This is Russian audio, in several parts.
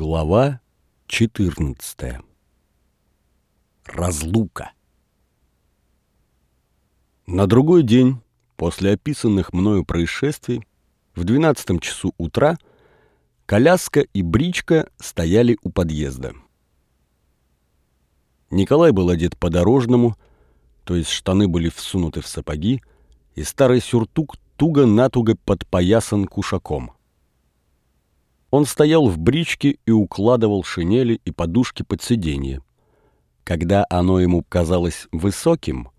Глава 14. Разлука. На другой день, после описанных мною происшествий, в 12 часу утра коляска и бричка стояли у подъезда. Николай был одет по-дорожному, то есть штаны были всунуты в сапоги, и старый сюртук туго-натуго подпоясан кушаком. Он стоял в бричке и укладывал шинели и подушки под сиденье. Когда оно ему казалось высоким,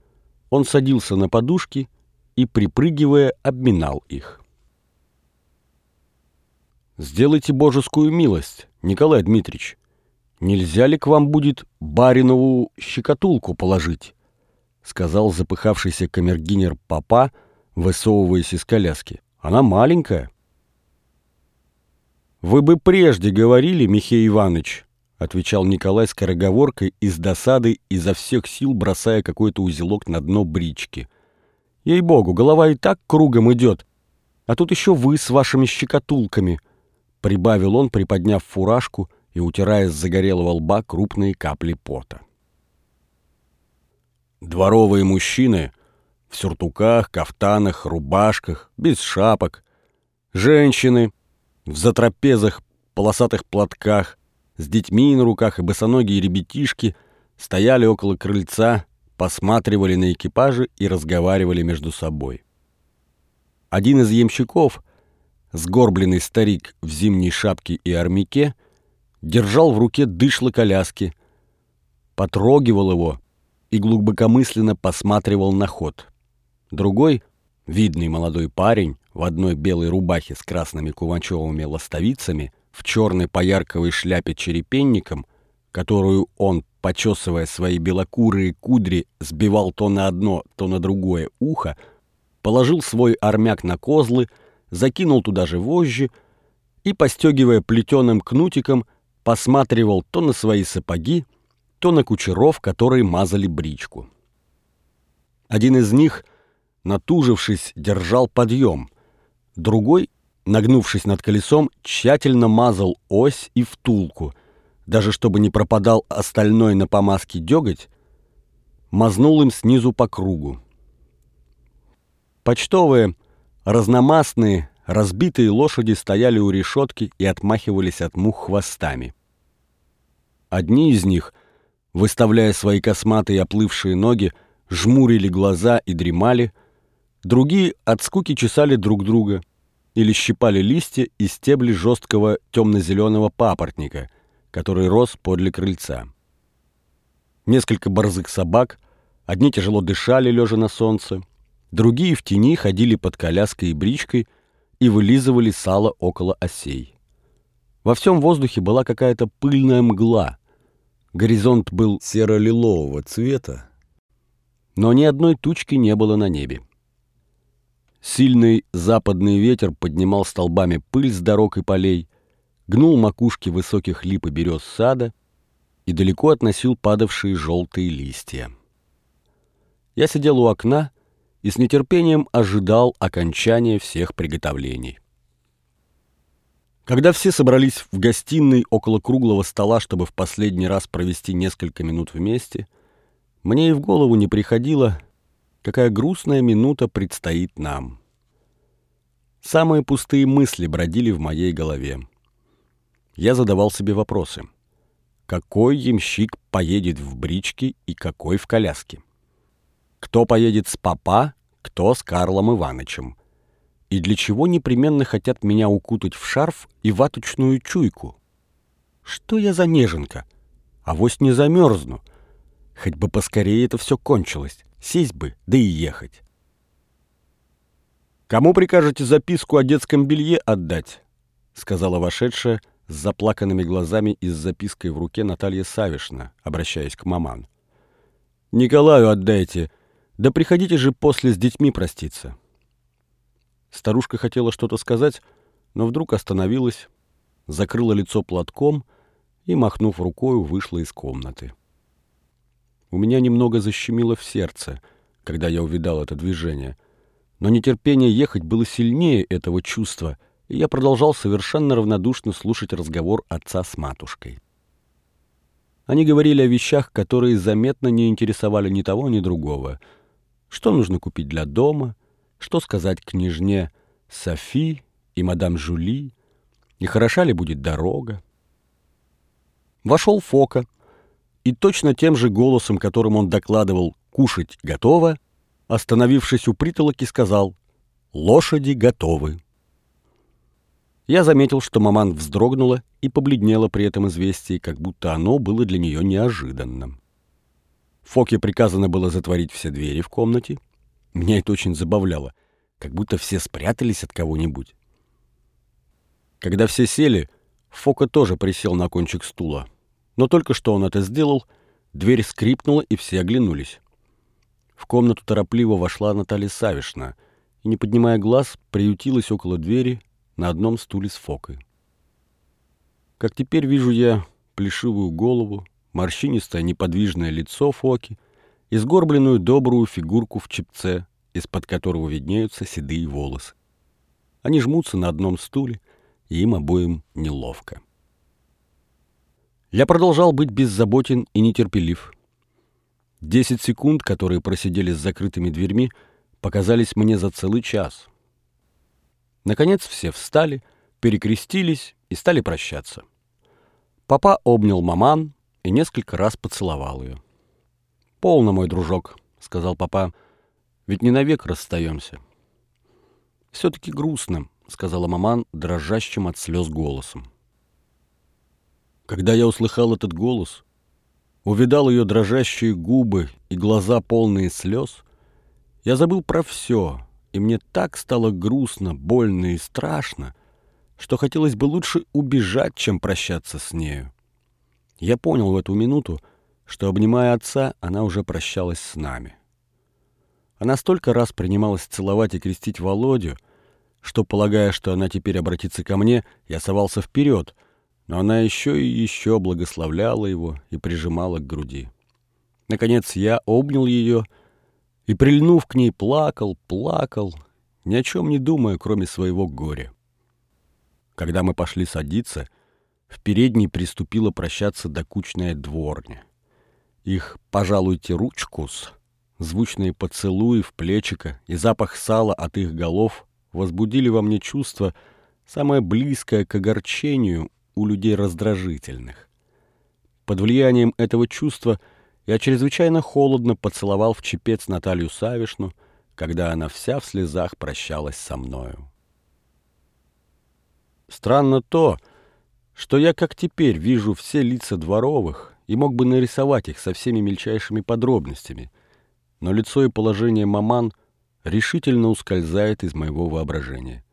он садился на подушки и, припрыгивая, обминал их. «Сделайте божескую милость, Николай Дмитриевич. Нельзя ли к вам будет баринову щекотулку положить?» — сказал запыхавшийся камергинер папа, высовываясь из коляски. «Она маленькая». «Вы бы прежде говорили, Михей Иванович», — отвечал Николай скороговоркой из досады изо всех сил бросая какой-то узелок на дно брички. «Ей-богу, голова и так кругом идет, а тут еще вы с вашими щекотулками», — прибавил он, приподняв фуражку и утирая с загорелого лба крупные капли пота. Дворовые мужчины в сюртуках, кафтанах, рубашках, без шапок, женщины — в затрапезах, полосатых платках, с детьми на руках и босоногие ребятишки стояли около крыльца, посматривали на экипажи и разговаривали между собой. Один из ямщиков, сгорбленный старик в зимней шапке и армяке, держал в руке дышло коляски, потрогивал его и глубокомысленно посматривал на ход. Другой, видный молодой парень, в одной белой рубахе с красными куванчевыми ластовицами, в черной поярковой шляпе черепенником, которую он, почесывая свои белокурые кудри, сбивал то на одно, то на другое ухо, положил свой армяк на козлы, закинул туда же вожжи и, постегивая плетеным кнутиком, посматривал то на свои сапоги, то на кучеров, которые мазали бричку. Один из них, натужившись, держал подъем — Другой, нагнувшись над колесом, тщательно мазал ось и втулку. Даже чтобы не пропадал остальной на помазке деготь, мазнул им снизу по кругу. Почтовые, разномастные, разбитые лошади стояли у решетки и отмахивались от мух хвостами. Одни из них, выставляя свои косматые оплывшие ноги, жмурили глаза и дремали, Другие от скуки чесали друг друга или щипали листья и стебли жесткого темно-зеленого папоротника, который рос подле крыльца. Несколько борзых собак, одни тяжело дышали, лежа на солнце, другие в тени ходили под коляской и бричкой и вылизывали сало около осей. Во всем воздухе была какая-то пыльная мгла. Горизонт был серо-лилового цвета, но ни одной тучки не было на небе. Сильный западный ветер поднимал столбами пыль с дорог и полей, гнул макушки высоких лип и берез сада и далеко относил падавшие желтые листья. Я сидел у окна и с нетерпением ожидал окончания всех приготовлений. Когда все собрались в гостиной около круглого стола, чтобы в последний раз провести несколько минут вместе, мне и в голову не приходило, какая грустная минута предстоит нам. Самые пустые мысли бродили в моей голове. Я задавал себе вопросы. Какой ямщик поедет в бричке и какой в коляске? Кто поедет с папа, кто с Карлом Иванычем? И для чего непременно хотят меня укутать в шарф и ваточную чуйку? Что я за неженка? Авось не замерзну. Хоть бы поскорее это все кончилось. Сесть бы, да и ехать. «Кому прикажете записку о детском белье отдать?» — сказала вошедшая с заплаканными глазами и с запиской в руке Наталья Савишна, обращаясь к маман. «Николаю отдайте. Да приходите же после с детьми проститься». Старушка хотела что-то сказать, но вдруг остановилась, закрыла лицо платком и, махнув рукою, вышла из комнаты. У меня немного защемило в сердце, когда я увидал это движение, но нетерпение ехать было сильнее этого чувства, и я продолжал совершенно равнодушно слушать разговор отца с матушкой. Они говорили о вещах, которые заметно не интересовали ни того, ни другого. Что нужно купить для дома, что сказать княжне Софи и мадам Жули, и хороша ли будет дорога. Вошел Фока, и точно тем же голосом, которым он докладывал «кушать готово», остановившись у притолоки, сказал «лошади готовы». Я заметил, что маман вздрогнула и побледнела при этом известии, как будто оно было для нее неожиданным. Фоке приказано было затворить все двери в комнате. Меня это очень забавляло, как будто все спрятались от кого-нибудь. Когда все сели, Фока тоже присел на кончик стула. Но только что он это сделал, дверь скрипнула, и все оглянулись. В комнату торопливо вошла Наталья Савишна и, не поднимая глаз, приютилась около двери на одном стуле с Фокой. Как теперь вижу я плешивую голову, морщинистое неподвижное лицо Фоки и сгорбленную добрую фигурку в чепце, из-под которого виднеются седые волосы. Они жмутся на одном стуле, и им обоим неловко. Я продолжал быть беззаботен и нетерпелив. Десять секунд, которые просидели с закрытыми дверьми, показались мне за целый час. Наконец все встали, перекрестились и стали прощаться. Папа обнял маман и несколько раз поцеловал ее. «Полно, мой дружок», — сказал папа, — «ведь не навек расстаемся». «Все-таки грустно», сказала маман дрожащим от слез голосом. Когда я услыхал этот голос, увидал ее дрожащие губы и глаза полные слез, я забыл про все, и мне так стало грустно, больно и страшно, что хотелось бы лучше убежать, чем прощаться с нею. Я понял в эту минуту, что, обнимая отца, она уже прощалась с нами. Она столько раз принималась целовать и крестить Володю, что, полагая, что она теперь обратится ко мне, я совался вперед, но она еще и еще благословляла его и прижимала к груди. Наконец я обнял ее и, прильнув к ней, плакал, плакал, ни о чем не думая, кроме своего горя. Когда мы пошли садиться, в передней приступила прощаться докучная дворня. Их «пожалуйте ручкус», звучные поцелуи в плечико и запах сала от их голов возбудили во мне чувство, самое близкое к огорчению у людей раздражительных. Под влиянием этого чувства я чрезвычайно холодно поцеловал в чепец Наталью Савишну, когда она вся в слезах прощалась со мною. Странно то, что я как теперь вижу все лица дворовых и мог бы нарисовать их со всеми мельчайшими подробностями, но лицо и положение маман решительно ускользает из моего воображения.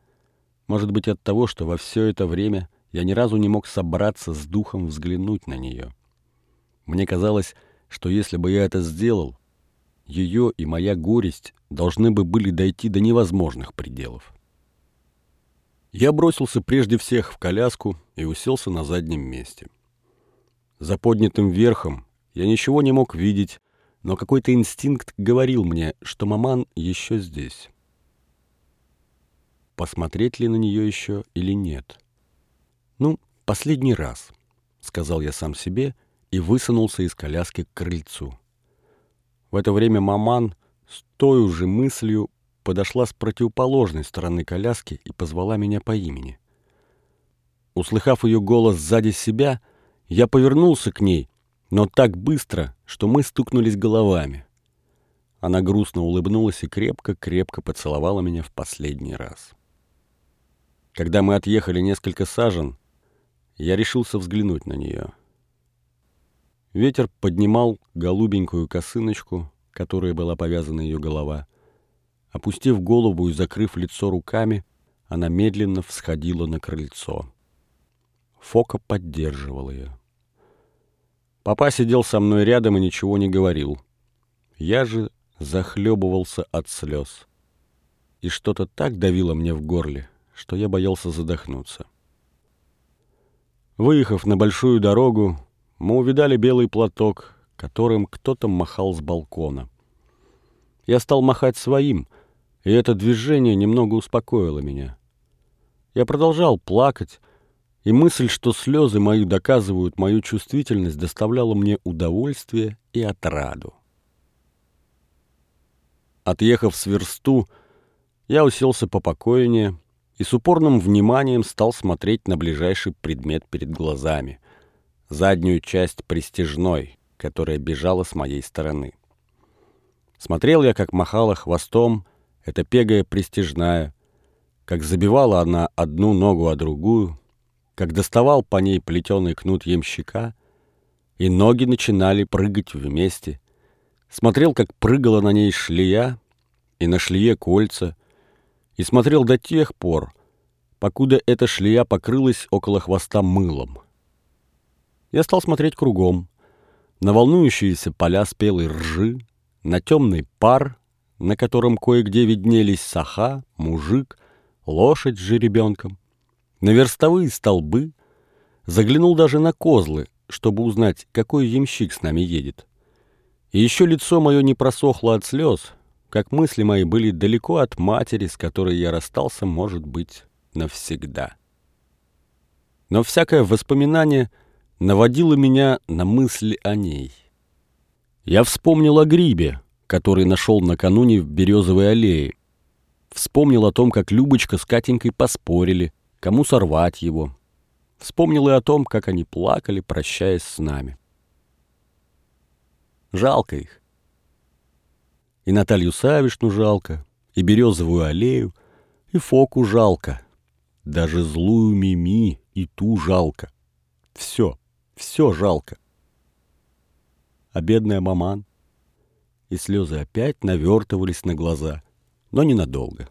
Может быть от того, что во все это время я ни разу не мог собраться с духом взглянуть на нее. Мне казалось, что если бы я это сделал, ее и моя горесть должны бы были дойти до невозможных пределов. Я бросился прежде всех в коляску и уселся на заднем месте. За поднятым верхом я ничего не мог видеть, но какой-то инстинкт говорил мне, что маман еще здесь. Посмотреть ли на нее еще или нет? Ну, последний раз, сказал я сам себе и высунулся из коляски к крыльцу. В это время маман с той же мыслью подошла с противоположной стороны коляски и позвала меня по имени. Услыхав ее голос сзади себя, я повернулся к ней но так быстро, что мы стукнулись головами. Она грустно улыбнулась и крепко-крепко поцеловала меня в последний раз. Когда мы отъехали несколько сажен, я решился взглянуть на нее. Ветер поднимал голубенькую косыночку, которой была повязана ее голова. Опустив голову и закрыв лицо руками, она медленно всходила на крыльцо. Фока поддерживал ее. Папа сидел со мной рядом и ничего не говорил. Я же захлебывался от слез. И что-то так давило мне в горле, что я боялся задохнуться. Выехав на большую дорогу, мы увидали белый платок, которым кто-то махал с балкона. Я стал махать своим, и это движение немного успокоило меня. Я продолжал плакать, и мысль, что слезы мои доказывают мою чувствительность, доставляла мне удовольствие и отраду. Отъехав с версту, я уселся попокойнее и с упорным вниманием стал смотреть на ближайший предмет перед глазами — заднюю часть пристежной, которая бежала с моей стороны. Смотрел я, как махала хвостом эта пегая пристежная, как забивала она одну ногу о другую, как доставал по ней плетеный кнут ямщика, и ноги начинали прыгать вместе. Смотрел, как прыгала на ней шлея, и на шлее кольца, и смотрел до тех пор, покуда эта шлея покрылась около хвоста мылом. Я стал смотреть кругом, на волнующиеся поля спелой ржи, на темный пар, на котором кое-где виднелись саха, мужик, лошадь с жеребенком на верстовые столбы, заглянул даже на козлы, чтобы узнать, какой ямщик с нами едет. И еще лицо мое не просохло от слез, как мысли мои были далеко от матери, с которой я расстался, может быть, навсегда. Но всякое воспоминание наводило меня на мысли о ней. Я вспомнил о грибе, который нашел накануне в березовой аллее. Вспомнил о том, как Любочка с Катенькой поспорили, кому сорвать его. Вспомнил и о том, как они плакали, прощаясь с нами. Жалко их. И Наталью Савишну жалко, и Березовую аллею, и Фоку жалко. Даже злую Мими и ту жалко. Все, все жалко. А бедная маман. И слезы опять навертывались на глаза, но ненадолго.